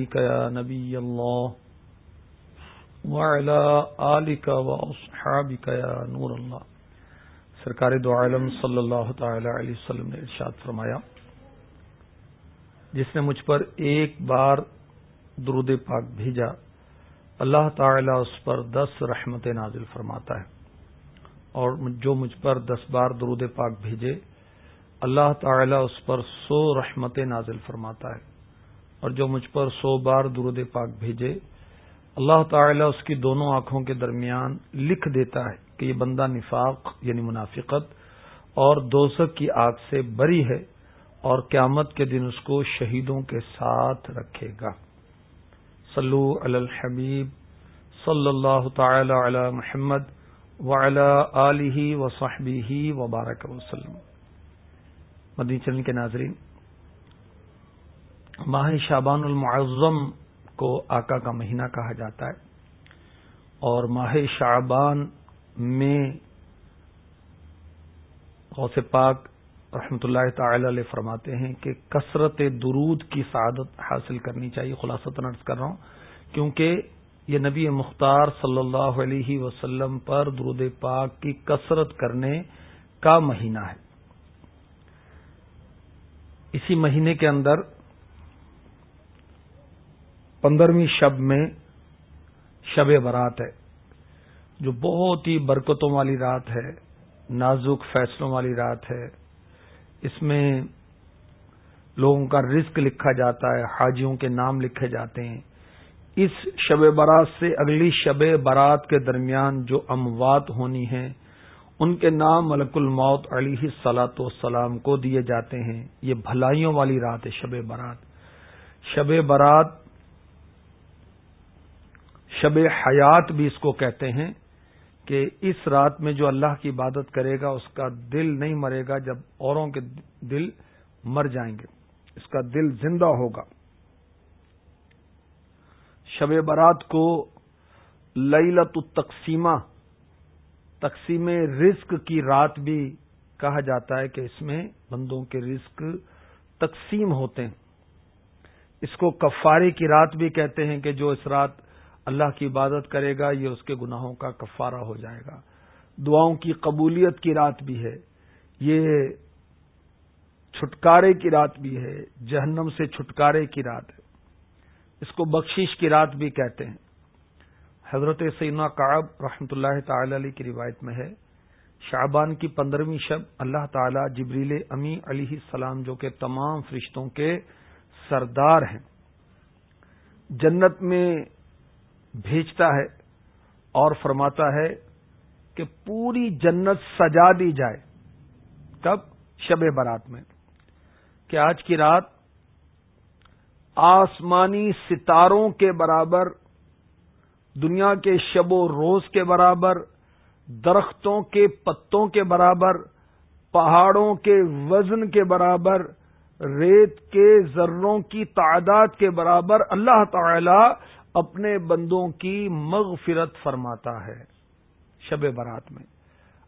يا نبي الله، وعلى آلك وأصحابك يا نور الله. سرکار دو عالم صلی اللہ تعالی علیہ وسلم نے ارشاد فرمایا، جس نے مجھ پر ایک بار درود پاک بھیجا، اللہ تعالی اس پر دس رحمت نازل فرماتا ہے۔ اور جو مجھ پر دس بار درود پاک بھیجے، اللہ تعالی اس پر سو رحمت نازل فرماتا ہے۔ اور جو مجھ پر سو بار درود پاک بھیجے، اللہ تعالی اس کی دونوں آنکھوں کے درمیان لکھ دیتا ہے کہ یہ بندہ نفاق یعنی منافقت اور دوسک کی آگ سے بری ہے اور قیامت کے دن اس کو شہیدوں کے ساتھ رکھے گا۔ صلو علی الحبیب، صلی اللہ تعالی علی محمد وعلی آلہ وصحبہ وبارک وسلم۔ مدنی چرن کے ناظرین ماہ شابان المعظم کو آقا کا مہینہ کہا جاتا ہے اور ماہ شعبان میں غوث پاک رحمۃ اللہ تعالی علیہ فرماتے ہیں کہ کثرت درود کی سعادت حاصل کرنی چاہیے خلاصہ نرس کر رہا ہوں، کیونکہ یہ نبی مختار صلی اللہ علیہ وسلم پر درود پاک کی کثرت کرنے کا مہینہ ہے۔ اسی مہینے کے اندر پندرہویں شب میں شب برات ہے، جو بہت ہی برکتوں والی رات ہے، نازک فیصلوں والی رات ہے۔ اس میں لوگوں کا رزق لکھا جاتا ہے، حاجیوں کے نام لکھے جاتے ہیں۔ اس شب برات سے اگلی شب برات کے درمیان جو اموات ہونی ہیں، ان کے نام ملک الموت علی سلاۃ والسلام کو دیے جاتے ہیں۔ یہ بھلائیوں والی رات ہے، شب برات۔ شب برات شب حیات بھی اس کو کہتے ہیں کہ اس رات میں جو اللہ کی عبادت کرے گا، اس کا دل نہیں مرے گا جب اوروں کے دل مر جائیں گے۔ اس کا دل زندہ ہوگا۔ شب برات کو لت التقسیمہ، تقسیم رزق کی رات بھی کہا جاتا ہے کہ اس میں بندوں کے رزق تقسیم ہوتے ہیں۔ اس کو کفارے کی رات بھی کہتے ہیں کہ جو اس رات اللہ کی عبادت کرے گا، یہ اس کے گناہوں کا کفارہ ہو جائے گا۔ دعاؤں کی قبولیت کی رات بھی ہے۔ یہ چھٹکارے کی رات بھی ہے۔ جہنم سے چھٹکارے کی رات ہے۔ اس کو بخشش کی رات بھی کہتے ہیں۔ حضرت سینا کاب رحمۃ اللہ تعالی علیہ کی روایت میں ہے۔ شعبان کی پندرہویں شب اللہ تعالی جبریل امی علیہ السلام جو کہ تمام فرشتوں کے سردار ہیں۔ جنت میں بھیجتا ہے اور فرماتا ہے کہ پوری جنت سجا دی جائے کب شب برات میں کہ آج کی رات آسمانی ستاروں کے برابر، دنیا کے شب و روز کے برابر، درختوں کے پتوں کے برابر، پہاڑوں کے وزن کے برابر، ریت کے ذروں کی تعداد کے برابر اللہ تعالی اپنے بندوں کی مغفرت فرماتا ہے شب برات میں۔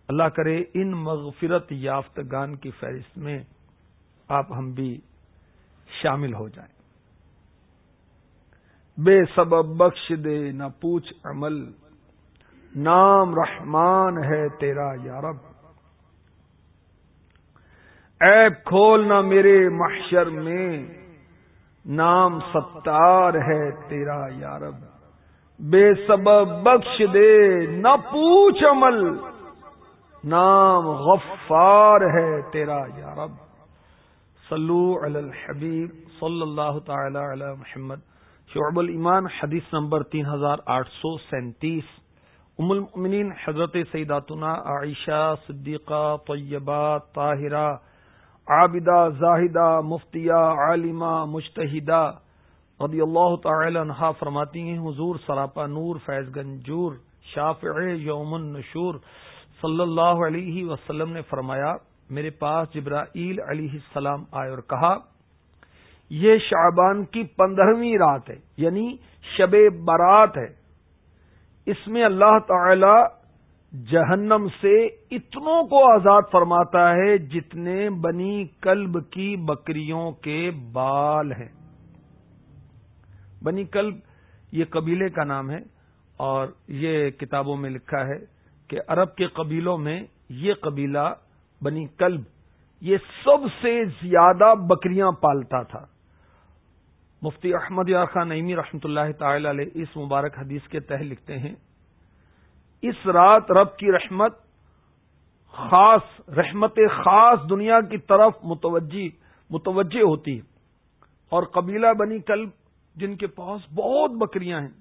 اللہ کرے ان مغفرت یافتگان کی فہرست میں آپ ہم بھی شامل ہو جائیں۔ بے سبب بخش دے، نہ پوچھ عمل۔ نام رحمان ہے تیرا یارب ایپ کھولنا میرے محشر میں۔ نام ستار ہے تیرا یارب بے سبب بخش دے، نہ پوچھ عمل۔ نام غفار ہے تیرا یارب صلو علی الحبیب، صلی اللہ تعالی علی محمد۔ شعب الایمان، حدیث نمبر تین ہزار آٹھ سو سینتیس۔ ام المؤمنین، حضرت سیداتنا عائشہ صدیقہ طیبہ طاہرہ۔ عابدہ، زاہدہ، مفتیہ، عالمہ مشتحدہ رضی اللہ تعالی عنہا فرماتی ہیں، حضور سراپا نور فیض گنجور شافع یوم النشور صلی اللہ علیہ وسلم نے فرمایا، میرے پاس جبرائیل علیہ السلام آئے اور کہا، یہ شعبان کی پندرہویں رات ہے یعنی شب برات ہے۔ اس میں اللہ تعالی جہنم سے اتنوں کو آزاد فرماتا ہے جتنے بنی کلب کی بکریوں کے بال ہیں۔ بنی کلب یہ قبیلے کا نام ہے اور یہ کتابوں میں لکھا ہے کہ عرب کے قبیلوں میں یہ قبیلہ بنی کلب یہ سب سے زیادہ بکریاں پالتا تھا۔ مفتی احمد یار خان نعیمی رحمۃ اللہ تعالی علیہ اس مبارک حدیث کے تحت لکھتے ہیں اس رات رب کی رحمت، خاص رحمت خاص دنیا کی طرف متوجہ متوجہ ہوتی ہے۔ اور قبیلہ بنی کلب جن کے پاس بہت بکریاں ہیں،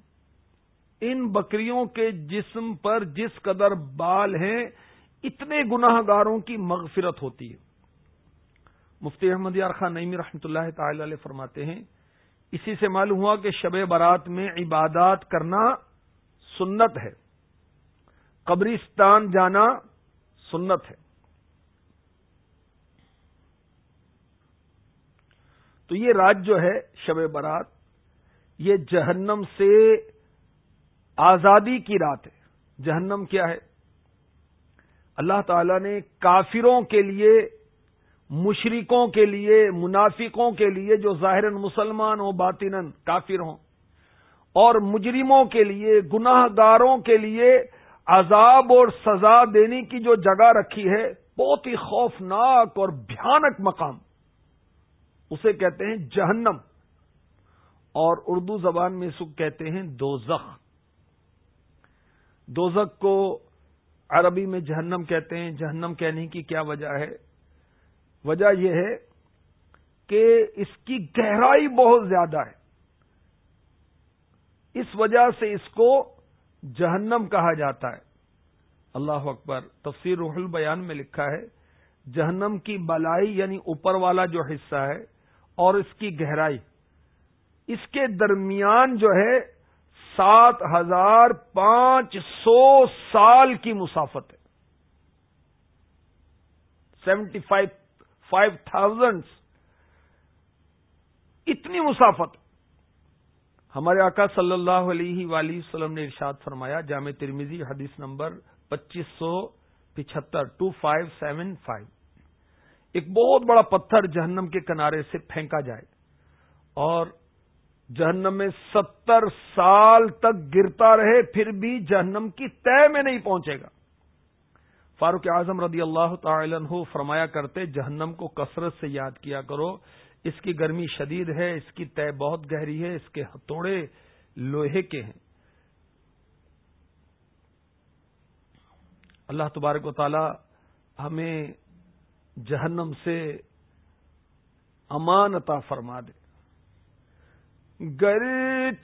ان بکریوں کے جسم پر جس قدر بال ہیں، اتنے گناہ گاروں کی مغفرت ہوتی ہے۔ مفتی احمد یار خان نعمی رحمۃ اللہ تعالی علیہ فرماتے ہیں، اسی سے معلوم ہوا کہ شب برات میں عبادات کرنا سنت ہے۔ قبرستان جانا سنت ہے۔ تو یہ رات جو ہے شب برات یہ جہنم سے آزادی کی رات ہے۔ جہنم کیا ہے؟ اللہ تعالی نے کافروں کے لیے، مشرکوں کے لیے، منافقوں کے لیے جو ظاہر مسلمان ہوں باطن کافر ہوں، اور مجرموں کے لیے گناہ گاروں کے لیے عذاب اور سزا دینے کی جو جگہ رکھی ہے، بہت ہی خوفناک اور بھیانک مقام۔ اسے کہتے ہیں جہنم۔ اور اردو زبان میں سکھ کہتے ہیں دوزخ۔ دوزخ کو عربی میں جہنم کہتے ہیں۔ جہنم کہنے کی کیا وجہ ہے؟ وجہ یہ ہے کہ اس کی گہرائی بہت زیادہ ہے۔ اس وجہ سے اس کو جہنم کہا جاتا ہے۔ اللہ اکبر، تفسیر روح البیان میں لکھا ہے، جہنم کی بلائی یعنی اوپر والا جو حصہ ہے اور اس کی گہرائی۔ اس کے درمیان جو ہے، سات ہزار پانچ سو سال کی مسافت ہے۔ سیونٹی فائیو فائیو تھاؤزینڈ اتنی مسافت۔ ہمارے آقا صلی اللہ علیہ وآلہ وسلم نے ارشاد فرمایا، جامع ترمیزی حدیث نمبر پچیس سو پچہتر ٹو فائیو سیون فائیو ایک بہت بڑا پتھر جہنم کے کنارے سے پھینکا جائے اور جہنم میں ستر سال تک گرتا رہے، پھر بھی جہنم کی طے میں نہیں پہنچے گا۔ فاروق اعظم رضی اللہ تعالی عنہ فرمایا کرتے، جہنم کو کثرت سے یاد کیا کرو۔ اس کی گرمی شدید ہے، اس کی طے بہت گہری ہے، اس کے ہتھوڑے لوہے کے ہیں۔ اللہ تبارک و تعالی ہمیں جہنم سے امان عطا فرما دے۔ گر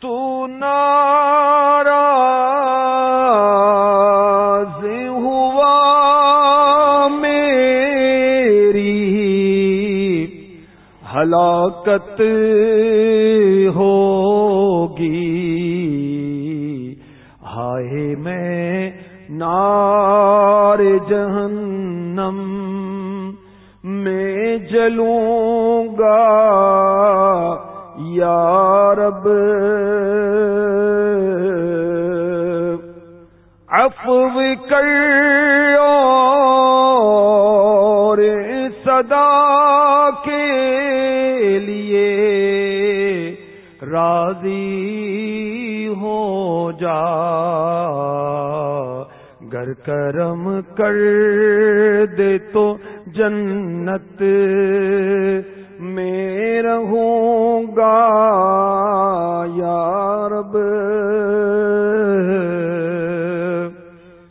تو نارا ہلاکت ہوگی۔ ہائے میں نار جہنم میں جلوں گا۔ یا رب، عفو کر اور صدا راضی ہو جا۔ گر کرم کر دے تو جنت میں رہوں گا۔ یا رب۔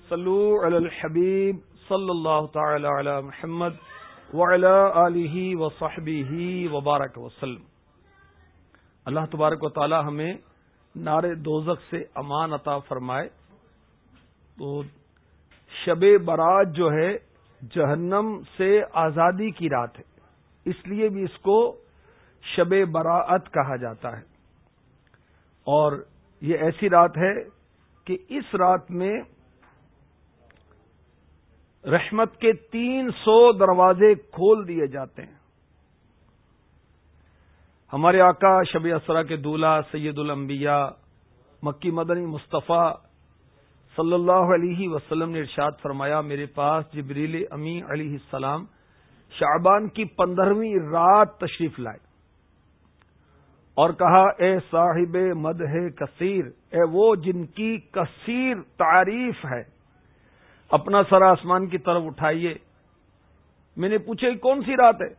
صلو علی الحبیب صلی اللہ تعالی علی محمد وعلی آلہ وصحبہ وبارک وسلم۔ اللہ تبارک و تعالی ہمیں نار دوزخ سے امان عطا فرمائے۔ تو شب برات جو ہے، جہنم سے آزادی کی رات ہے۔ اس لیے بھی اس کو شب براعت کہا جاتا ہے۔ اور یہ ایسی رات ہے کہ اس رات میں رحمت کے تین سو دروازے کھول دیے جاتے ہیں۔ ہمارے آقا شب اسرا کے دولہ سید الانبیاء مکی مدنی مصطفیٰ صلی اللہ علیہ وسلم نے ارشاد فرمایا، میرے پاس جبریل امی علیہ السلام شعبان کی پندرہویں رات تشریف لائے اور کہا، اے صاحب مد کثیر، اے وہ جن کی کثیر تعریف ہے، اپنا سر آسمان کی طرف اٹھائیے۔ میں نے پوچھا کون سی رات ہے؟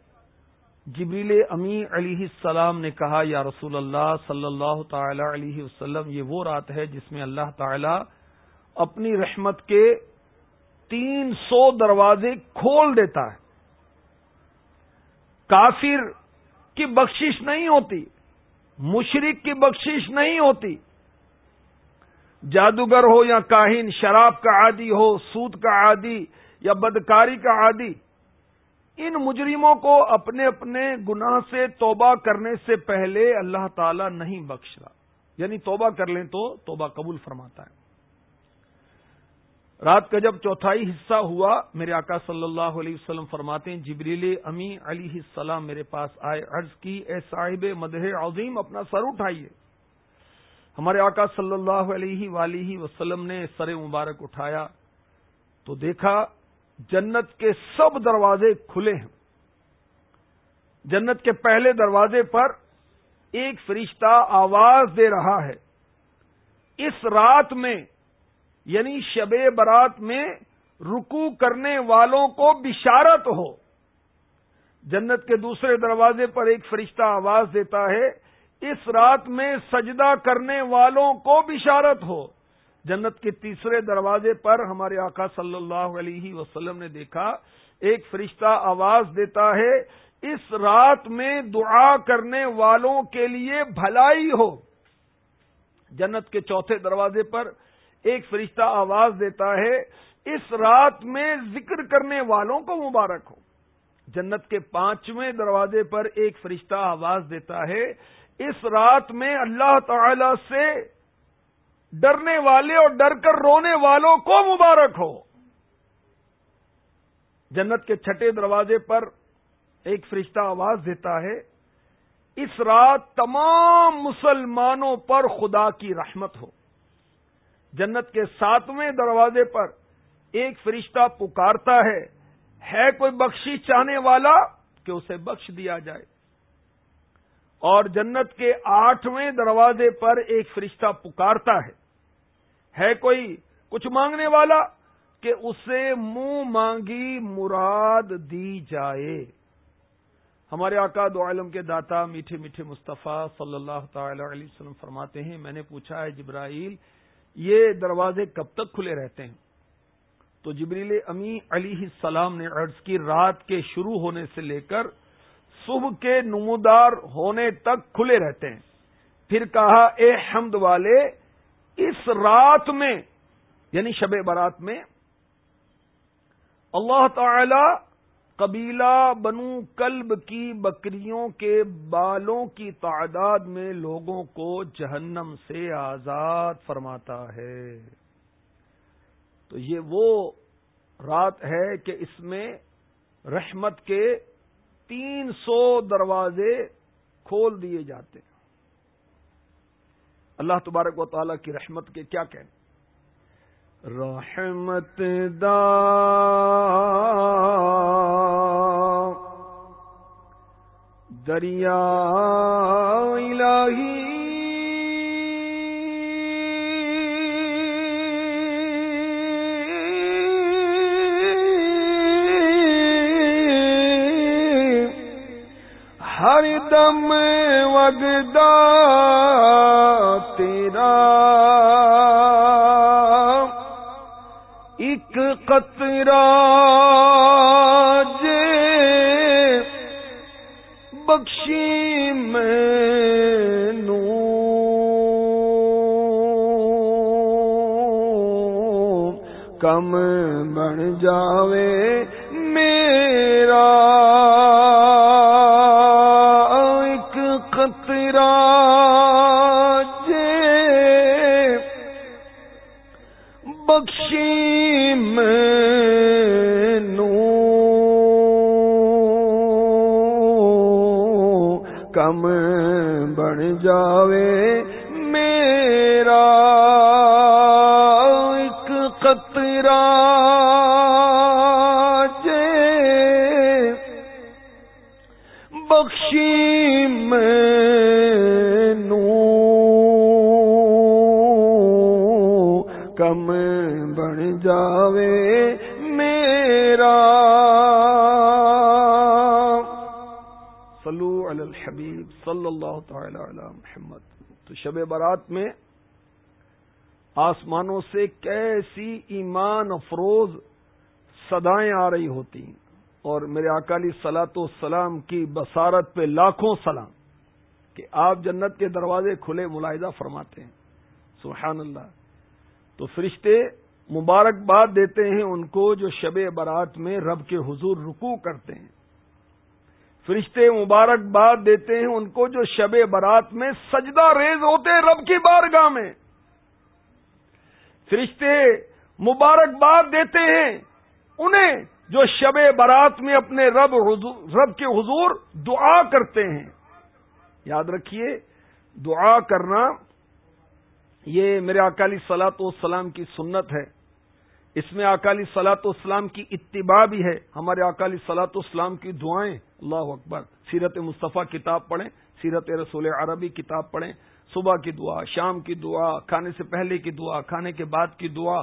جبریل امی علیہ السلام نے کہا، یا رسول اللہ صلی اللہ تعالی علیہ وسلم، یہ وہ رات ہے جس میں اللہ تعالی اپنی رحمت کے تین سو دروازے کھول دیتا ہے۔ کافر کی بخشش نہیں ہوتی مشرق کی بخشش نہیں ہوتی۔ جادوگر ہو یا کاہن، شراب کا عادی ہو، سود کا عادی یا بدکاری کا عادی ان مجرموں کو اپنے اپنے گناہ سے توبہ کرنے سے پہلے اللہ تعالی نہیں بخش رہا۔ یعنی توبہ کر لیں تو توبہ قبول فرماتا ہے۔ رات کا جب چوتھائی حصہ ہوا، میرے آقا صلی اللہ علیہ وسلم فرماتے ہیں، جبریل امی علی السلام میرے پاس آئے، عرض کی، اے صاحب مدح عظیم، اپنا سر اٹھائیے۔ ہمارے آقا صلی اللہ علیہ ولیہ وسلم نے سر مبارک اٹھایا تو دیکھا جنت کے سب دروازے کھلے ہیں۔ جنت کے پہلے دروازے پر ایک فرشتہ آواز دے رہا ہے۔ اس رات میں یعنی شب برات میں رکو کرنے والوں کو بشارت ہو۔ جنت کے دوسرے دروازے پر ایک فرشتہ آواز دیتا ہے، اس رات میں سجدہ کرنے والوں کو بشارت ہو۔ جنت کے تیسرے دروازے پر ہمارے آقا صلی اللہ علیہ وسلم نے دیکھا، ایک فرشتہ آواز دیتا ہے، اس رات میں دعا کرنے والوں کے لیے بھلائی ہو۔ جنت کے چوتھے دروازے پر ایک فرشتہ آواز دیتا ہے، اس رات میں ذکر کرنے والوں کو مبارک ہو۔ جنت کے پانچویں دروازے پر ایک فرشتہ آواز دیتا ہے، اس رات میں اللہ تعالی سے ڈرنے والے اور ڈر کر رونے والوں کو مبارک ہو۔ جنت کے چھٹے دروازے پر ایک فرشتہ آواز دیتا ہے، اس رات تمام مسلمانوں پر خدا کی رحمت ہو۔ جنت کے ساتویں دروازے پر ایک فرشتہ پکارتا ہے ہے کوئی بخشی چاہنے والا کہ اسے بخش دیا جائے۔ اور جنت کے آٹھویں دروازے پر ایک فرشتہ پکارتا ہے۔ ہے کوئی کچھ مانگنے والا کہ اسے منہ مانگی مراد دی جائے۔ ہمارے آقا دو عالم کے داتا میٹھے میٹھے مصطفیٰ صلی اللہ تعالی علیہ وسلم فرماتے ہیں، میں نے پوچھا ہے جبرائیل، یہ دروازے کب تک کھلے رہتے ہیں؟ تو جبریل امی علی السلام نے عرض کی، رات کے شروع ہونے سے لے کر صبح کے نمودار ہونے تک کھلے رہتے ہیں۔ پھر کہا، اے حمد والے اس رات میں یعنی شب برات میں، اللہ تعالی قبیلہ بنو کلب کی بکریوں کے بالوں کی تعداد میں لوگوں کو جہنم سے آزاد فرماتا ہے۔ تو یہ وہ رات ہے کہ اس میں رحمت کے تین سو دروازے کھول دیے جاتے ہیں۔ اللہ تبارک و تعالیٰ کی رحمت کے کیا کہنے؟ رحمت دا دریا الہی ہر دم وگدا تیرا ایک قطرہ جے بخشی میں نو کم بن جاوے۔ کم بن جاوے میرا صلو علی الحبیب صلی اللہ تعالی علی محمد تو شب برات میں آسمانوں سے کیسی ایمان افروز صدائیں آ رہی ہوتی ہیں اور میرے اکالی سلاط و سلام کی بصارت پہ لاکھوں سلام کہ آپ جنت کے دروازے کھلے ملاحظہ فرماتے ہیں। سبحان اللہ۔ تو فرشتے مبارکباد دیتے ہیں ان کو جو شب برات میں رب کے حضور رکوع کرتے ہیں۔ فرشتے مبارکباد دیتے ہیں ان کو جو شب برات میں سجدہ ریز ہوتے ہیں رب کی بارگاہ میں۔ فرشتے مبارکباد دیتے ہیں انہیں جو شب برات میں اپنے رب رب کے حضور دعا کرتے ہیں۔ یاد رکھیے، دعا کرنا یہ میرے اکالی سلاط والسلام کی سنت ہے۔ اس میں اکالی سلاط والسلام کی اتباع بھی ہے۔ ہمارے اکالی سلاط والسلام کی دعائیں۔ اللہ اکبر۔ سیرت مصطفیٰ کتاب پڑھیں۔ سیرت رسول عربی کتاب پڑھیں۔ صبح کی دعا، شام کی دعا، کھانے سے پہلے کی دعا، کھانے کے بعد کی دعا،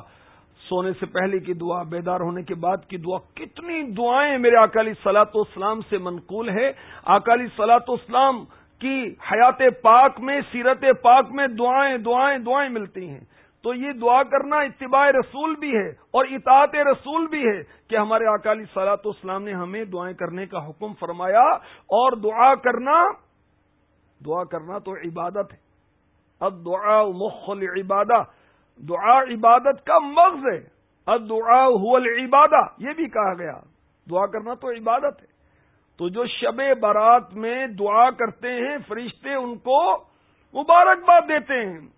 سونے سے پہلے کی دعا، بیدار ہونے کے بعد کی دعا۔ کتنی دعائیں میرے اکالی سلاط اسلام سے منقول ہے اکالی سلاط اسلام کی حیات پاک میں، سیرت پاک میں دعائیں دعائیں دعائیں ملتی ہیں۔ تو یہ دعا کرنا اتباع رسول بھی ہے اور اطاعت رسول بھی ہے کہ ہمارے اکالی سلاط اسلام نے ہمیں دعائیں کرنے کا حکم فرمایا اور دعا کرنا دعا کرنا تو عبادت ہے۔ اب دعا مخل عبادہ دعا عبادت کا مغز ہے۔ ادعا العبادہ۔ یہ بھی کہا گیا۔ دعا کرنا تو عبادت ہے۔ تو جو شب برات میں دعا کرتے ہیں، فرشتے ان کو مبارکباد دیتے ہیں۔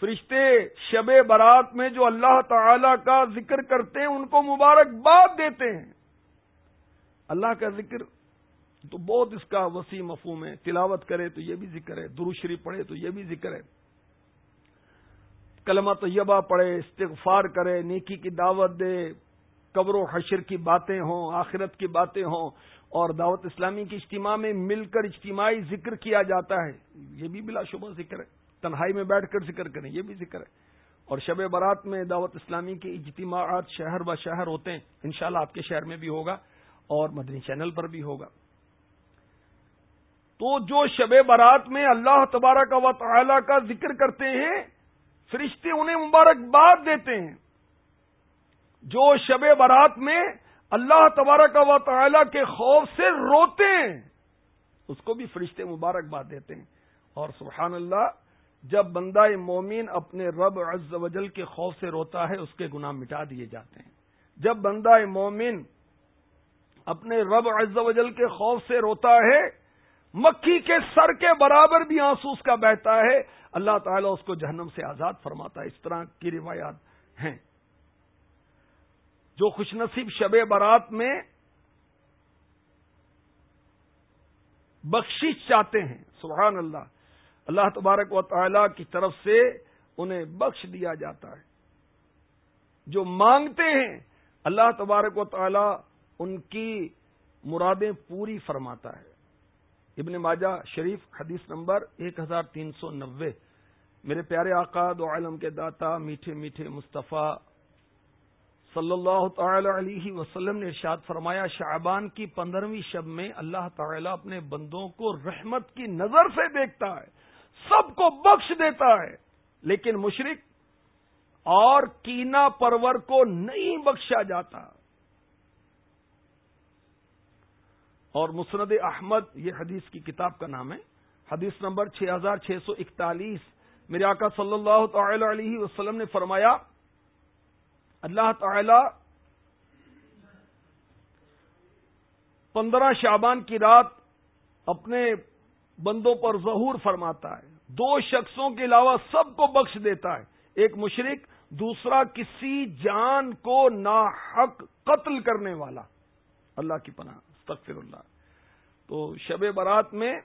فرشتے شب برات میں جو اللہ تعالی کا ذکر کرتے ہیں، ان کو مبارکباد دیتے ہیں۔ اللہ کا ذکر تو بہت اس کا وسیع مفہوم ہے۔ تلاوت کرے تو یہ بھی ذکر ہے دروشری پڑھے تو یہ بھی ذکر ہے۔ کلمہ طیبہ پڑھے، استغفار کرے، نیکی کی دعوت دے، قبر و حشر کی باتیں ہوں، آخرت کی باتیں ہوں۔ اور دعوت اسلامی کی اجتماع میں مل کر اجتماعی ذکر کیا جاتا ہے۔ یہ بھی بلا شبہ ذکر ہے۔ تنہائی میں بیٹھ کر ذکر کریں، یہ بھی ذکر ہے۔ اور شب برات میں دعوت اسلامی کے اجتماعات شہر ب شہر ہوتے ہیں۔ انشاءاللہ شاء آپ کے شہر میں بھی ہوگا اور مدنی چینل پر بھی ہوگا۔ تو جو شب برات میں اللہ تبارک و تعالی کا ذکر کرتے ہیں، فرشتے انہیں مبارکباد دیتے ہیں۔ جو شب برات میں اللہ تبارک و تعالی کے خوف سے روتے ہیں۔ اس کو بھی فرشتے مبارکباد دیتے ہیں۔ اور سبحان اللہ، جب بندہ مومن اپنے رب عز و جل کے خوف سے روتا ہے، اس کے گناہ مٹا دیے جاتے ہیں۔ جب بندہ مومن اپنے رب عز و جل کے خوف سے روتا ہے، مکھی کے سر کے برابر بھی آنسو اس کا بہتا ہے، اللہ تعالیٰ اس کو جہنم سے آزاد فرماتا ہے۔ اس طرح کی روایات ہیں۔ جو خوش نصیب شب برات میں بخشش چاہتے ہیں، سبحان اللہ۔ اللہ تبارک و تعالی کی طرف سے انہیں بخش دیا جاتا ہے۔ جو مانگتے ہیں، اللہ تبارک و تعالی ان کی مرادیں پوری فرماتا ہے۔ ابن ماجہ شریف، حدیث نمبر ایک ہزار تین سو نوے۔ میرے پیارے آقا، دو عالم کے داتا، میٹھے میٹھے مصطفیٰ صلی اللہ تعالی علیہ وسلم نے ارشاد فرمایا، شعبان کی پندرہویں شب میں اللہ تعالی اپنے بندوں کو رحمت کی نظر سے دیکھتا ہے، سب کو بخش دیتا ہے، لیکن مشرق اور کینا پرور کو نہیں بخشا جاتا۔ اور مسند احمد، یہ حدیث کی کتاب کا نام ہے، حدیث نمبر چھ ہزار چھ سو اکتالیس، میرے آقا صلی اللہ تعالی علیہ وسلم نے فرمایا اللہ تعالی پندرہ شابان کی رات اپنے بندوں پر ظہور فرماتا ہے۔ دو شخصوں کے علاوہ سب کو بخش دیتا ہے۔ ایک مشرق دوسرا کسی جان کو ناحق قتل کرنے والا۔ اللہ کی پناہ، استغفر اللہ۔ تو شب برات میں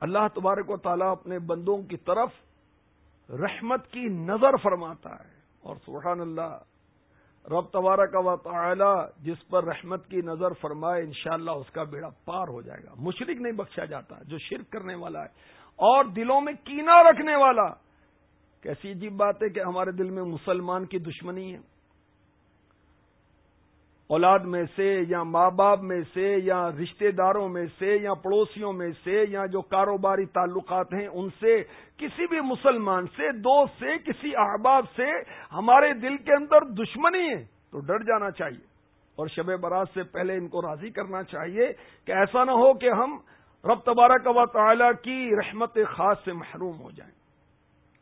اللہ تبارک و تعالیٰ اپنے بندوں کی طرف رحمت کی نظر فرماتا ہے اور سبحان اللہ رب کا و تعالی جس پر رحمت کی نظر فرمائے، انشاءاللہ اس کا بیڑا پار ہو جائے گا۔ مشرق نہیں بخشا جاتا، جو شرک کرنے والا ہے۔ اور دلوں میں کینا رکھنے والا۔ کیسی عجیب بات ہے کہ ہمارے دل میں مسلمان کی دشمنی ہے۔ اولاد میں سے یا ماں باپ میں سے یا رشتہ داروں میں سے یا پڑوسیوں میں سے یا جو کاروباری تعلقات ہیں، ان سے، کسی بھی مسلمان سے، دوست سے، کسی احباب سے، ہمارے دل کے اندر دشمنی ہے، تو ڈر جانا چاہیے۔ اور شب برات سے پہلے ان کو راضی کرنا چاہیے کہ ایسا نہ ہو کہ ہم رب تبارک و تعالی کی رحمت خاص سے محروم ہو جائیں۔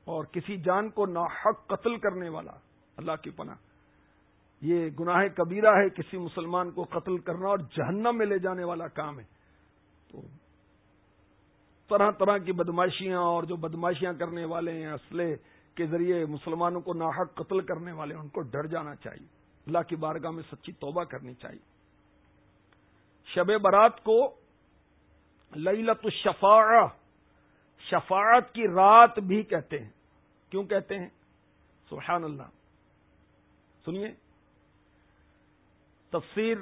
اور کسی جان کو ناحق قتل کرنے والا، اللہ کی پناہ۔ یہ گناہ کبیرہ ہے کسی مسلمان کو قتل کرنا اور جہنم میں لے جانے والا کام ہے۔ تو طرح طرح کی بدماشیاں اور جو بدماشیاں کرنے والے ہیں، اسلحے کے ذریعے مسلمانوں کو ناحق قتل کرنے والے، ان کو ڈر جانا چاہیے۔ اللہ کی بارگاہ میں سچی توبہ کرنی چاہیے۔ شب برات کو للت الشفاع شفاعت کی رات بھی کہتے ہیں۔ کیوں کہتے ہیں؟ سبحان اللہ۔ سنیے تفسیر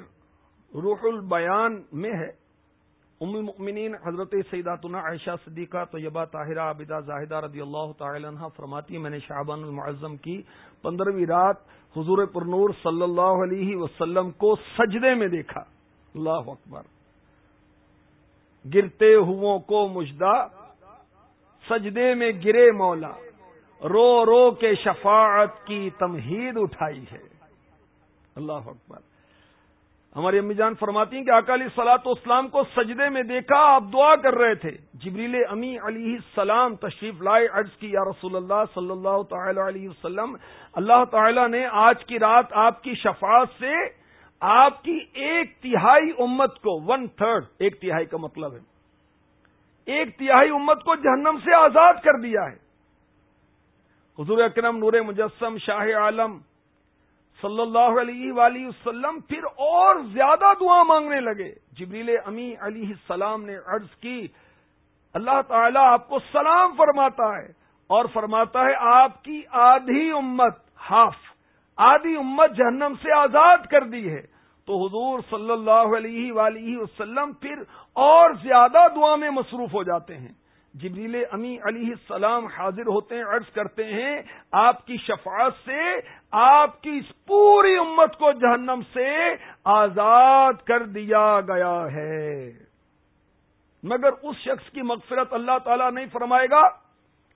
روح البیان میں ہے۔ ام المؤمنین حضرت سیداتنا عائشہ صدیقہ طیبہ طاہرہ عابدہ زاہدہ رضی اللہ تعالی عنہ فرماتی میں نے شعبان المعظم کی پندرہویں رات حضور پرنور صلی اللہ علیہ وسلم کو سجدے میں دیکھا۔ اللہ اکبر۔ گرتے ہوں کو مجدہ، سجدے میں گرے مولا، رو رو کے شفاعت کی تمہید اٹھائی ہے۔ اللہ اکبر۔ ہماری امی جان فرماتی ہیں کہ اکالی سلاط اسلام کو سجدے میں دیکھا، آپ دعا کر رہے تھے۔ جبریل امی علی السلام تشریف لائے، عرض کی، یا رسول اللہ صلی اللہ تعالی علیہ وسلم، اللہ تعالی نے آج کی رات آپ کی شفاعت سے آپ کی ایک تہائی امت کو ون تھرڈ ایک تہائی کا مطلب ہے۔ ایک تہائی امت کو جہنم سے آزاد کر دیا ہے۔ حضور اکرم نور مجسم، شاہ عالم صلی اللہ علیہ وآلہ وسلم پھر اور زیادہ دعا مانگنے لگے۔ جبریل امی علیہ السلام نے عرض کی، اللہ تعالیٰ آپ کو سلام فرماتا ہے اور فرماتا ہے، آپ کی آدھی امت ہاف آدھی امت جہنم سے آزاد کر دی ہے۔ تو حضور صلی اللہ علیہ وآلہ وسلم پھر اور زیادہ دعا میں مصروف ہو جاتے ہیں۔ جبریل امی علیہ السلام حاضر ہوتے ہیں، عرض کرتے ہیں، آپ کی شفاعت سے، آپ کی اس پوری امت کو جہنم سے آزاد کر دیا گیا ہے۔ مگر اس شخص کی مغفرت اللہ تعالی نہیں فرمائے گا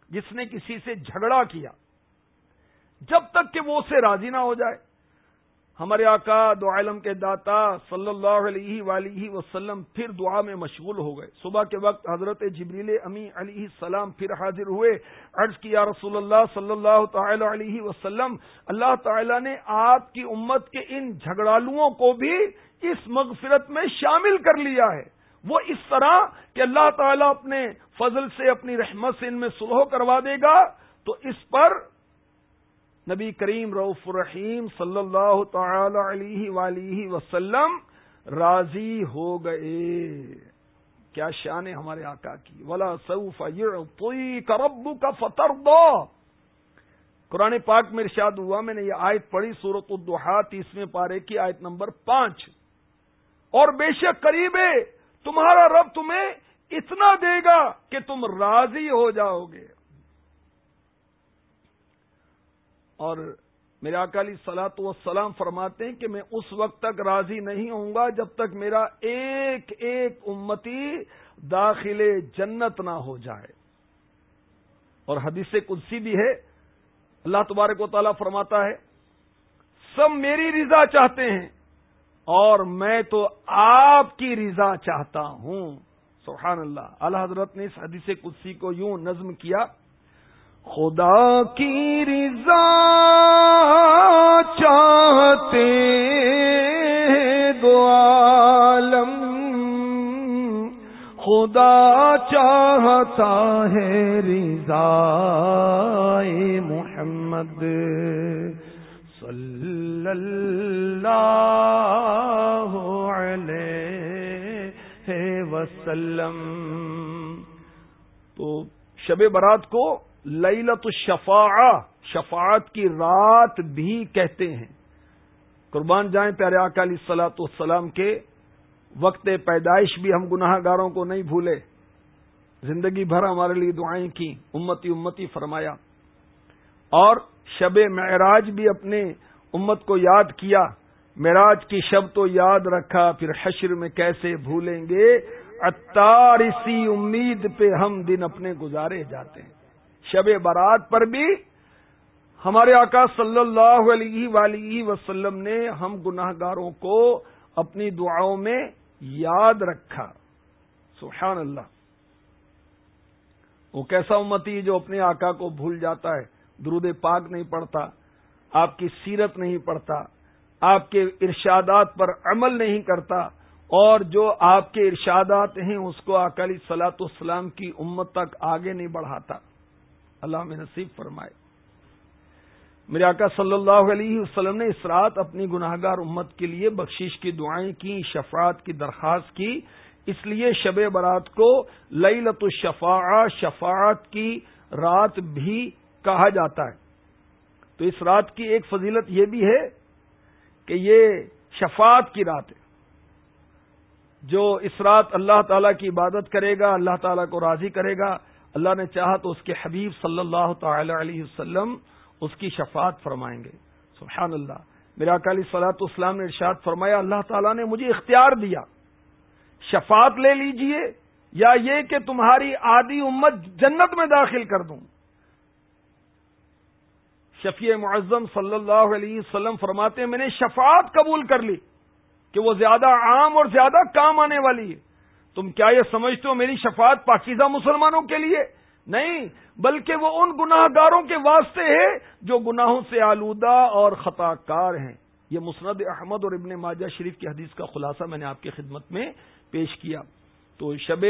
جس نے کسی سے جھگڑا کیا۔ جب تک کہ وہ اسے راضی نہ ہو جائے۔ ہمارے آقا دو عالم کے داتا صلی اللہ علیہ ولیہ وسلم پھر دعا میں مشغول ہو گئے۔ صبح کے وقت حضرت جبریل امی علیہ السلام پھر حاضر ہوئے۔ عرض کیا رسول اللہ صلی اللہ تعالی علیہ وسلم، اللہ تعالی نے آپ کی امت کے ان جھگڑالوؤں کو بھی اس مغفرت میں شامل کر لیا ہے۔ وہ اس طرح کہ اللہ تعالیٰ اپنے فضل سے، اپنی رحمت سے ان میں سلح کروا دے گا تو اس پر نبی کریم رعف الرحیم صلی اللہ تعالی علیہ ولیہ وسلم راضی ہو گئے۔ کیا شان ہے ہمارے آقا کی۔ ولا سعف کرب کا فتر دو قرآن پاک میں ارشاد ہوا، میں نے یہ آیت پڑھی صورت الدحا تیسویں پارے کی آیت نمبر پانچ۔ اور بے شک قریب ہے، تمہارا رب تمہیں اتنا دے گا کہ تم راضی ہو جاؤ گے۔ اور میرے اکالی سلاط وسلام فرماتے ہیں کہ میں اس وقت تک راضی نہیں ہوں گا جب تک میرا ایک ایک امتی داخل جنت نہ ہو جائے۔ اور حدیث قدسی بھی ہے۔ اللہ تبارک و تعالیٰ فرماتا ہے، سب میری رضا چاہتے ہیں اور میں تو آپ کی رضا چاہتا ہوں۔ سبحان اللہ۔ اللہ حضرت نے اس حدیث قدسی کو یوں نظم کیا۔ خدا کی رضا چاہتے دو عالم۔ خدا چاہتا ہے رضا محمد۔ صلی اللہ علیہ وسلم۔ تو شب برات کو للت الشفاع شفاعت کی رات بھی کہتے ہیں۔ قربان جائیں پیارے اکالی سلاۃ السلام کے، وقت پیدائش بھی ہم گناہ گاروں کو نہیں بھولے۔ زندگی بھر ہمارے لیے دعائیں کی، امتی امتی فرمایا۔ اور شب معراج بھی اپنے امت کو یاد کیا۔ معراج کی شب تو یاد رکھا، پھر حشر میں کیسے بھولیں گے؟ اتار اسی امید پہ ہم دن اپنے گزارے جاتے ہیں۔ شب برات پر بھی ہمارے آقا صلی اللہ علیہ ولیہ وسلم نے ہم گناہ گاروں کو اپنی دعاؤں میں یاد رکھا۔ سبحان اللہ۔ وہ کیسا امتی جو اپنے آقا کو بھول جاتا ہے، درود پاک نہیں پڑتا آپ کی سیرت نہیں پڑتا آپ کے ارشادات پر عمل نہیں کرتا، اور جو آپ کے ارشادات ہیں اس کو اکالی سلاط اسلام کی امت تک آگے نہیں بڑھاتا۔ اللہ میں نصیب فرمائے۔ میرے آقا صلی اللہ علیہ وسلم نے اس رات اپنی گناہ گار امت کے لیے بخشش کی دعائیں کی، شفاعت کی درخواست کی۔ اس لیے شب برات کو لئی لت الشفاع شفاعت کی رات بھی کہا جاتا ہے۔ تو اس رات کی ایک فضیلت یہ بھی ہے کہ یہ شفاعت کی رات ہے۔ جو اس رات اللہ تعالی کی عبادت کرے گا، اللہ تعالیٰ کو راضی کرے گا اللہ نے چاہا تو اس کے حبیب صلی اللہ تعالی علیہ وسلم اس کی شفاعت فرمائیں گے۔ سبحان اللہ میرا اکالی سلاط اسلام نے ارشاد فرمایا، اللہ تعالیٰ نے مجھے اختیار دیا۔ شفاعت لے لیجیے، یا یہ کہ تمہاری آدھی امت جنت میں داخل کر دوں۔ شفیع معظم صلی اللہ علیہ وسلم فرماتے ہیں، میں نے شفاعت قبول کر لی کہ وہ زیادہ عام اور زیادہ کام آنے والی ہے۔ تم کیا یہ سمجھتے ہو میری شفاعت پاکیزہ مسلمانوں کے لیے؟ نہیں، بلکہ وہ ان گناہ گاروں کے واسطے ہے جو گناہوں سے آلودہ اور خطا کار ہیں۔ یہ مسند احمد اور ابن ماجہ شریف کی حدیث کا خلاصہ میں نے آپ کی خدمت میں پیش کیا۔ تو شب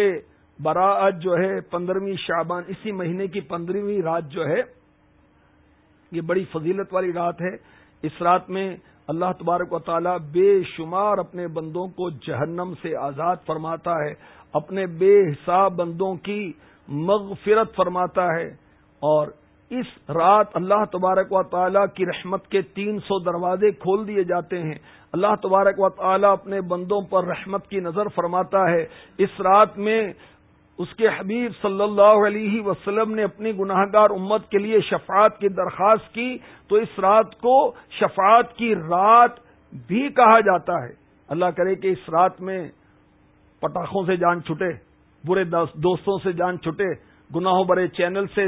براعت جو ہے، پندرہویں شعبان، اسی مہینے کی پندرہویں رات جو ہے، یہ بڑی فضیلت والی رات ہے۔ اس رات میں اللہ تبارک و تعالی بے شمار اپنے بندوں کو جہنم سے آزاد فرماتا ہے، اپنے بے حساب بندوں کی مغفرت فرماتا ہے۔ اور اس رات اللہ تبارک و تعالی کی رحمت کے تین سو دروازے کھول دیے جاتے ہیں۔ اللہ تبارک و تعالی اپنے بندوں پر رحمت کی نظر فرماتا ہے۔ اس رات میں اس کے حبیب صلی اللہ علیہ وسلم نے اپنی گناہ گار امت کے لیے شفاعت کی درخواست کی تو اس رات کو شفاعت کی رات بھی کہا جاتا ہے۔ اللہ کرے کہ اس رات میں پٹاخوں سے جان چھٹے، برے دوستوں سے جان چھٹے، گناہوں برے چینل سے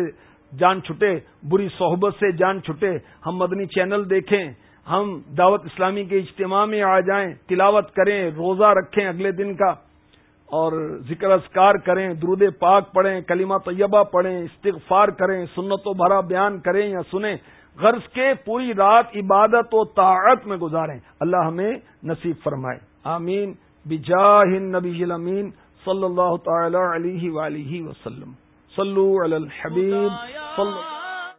جان چھٹے، بری صحبت سے جان چھٹے، ہم مدنی چینل دیکھیں، ہم دعوت اسلامی کے اجتماع میں آ جائیں، تلاوت کریں، روزہ رکھیں اگلے دن کا۔ اور ذکر اذکار کریں، درود پاک پڑھیں، کلمہ طیبہ پڑھیں، استغفار کریں سنت و بھرا بیان کریں یا سنیں، غرض کے پوری رات عبادت و طاعت میں گزاریں۔ اللہ ہمیں نصیب فرمائے۔ آمین۔ بجاہ نبی امین صلی اللہ تعالی علیہ وآلہ وسلم۔ صلو علی الحبیب۔ صلی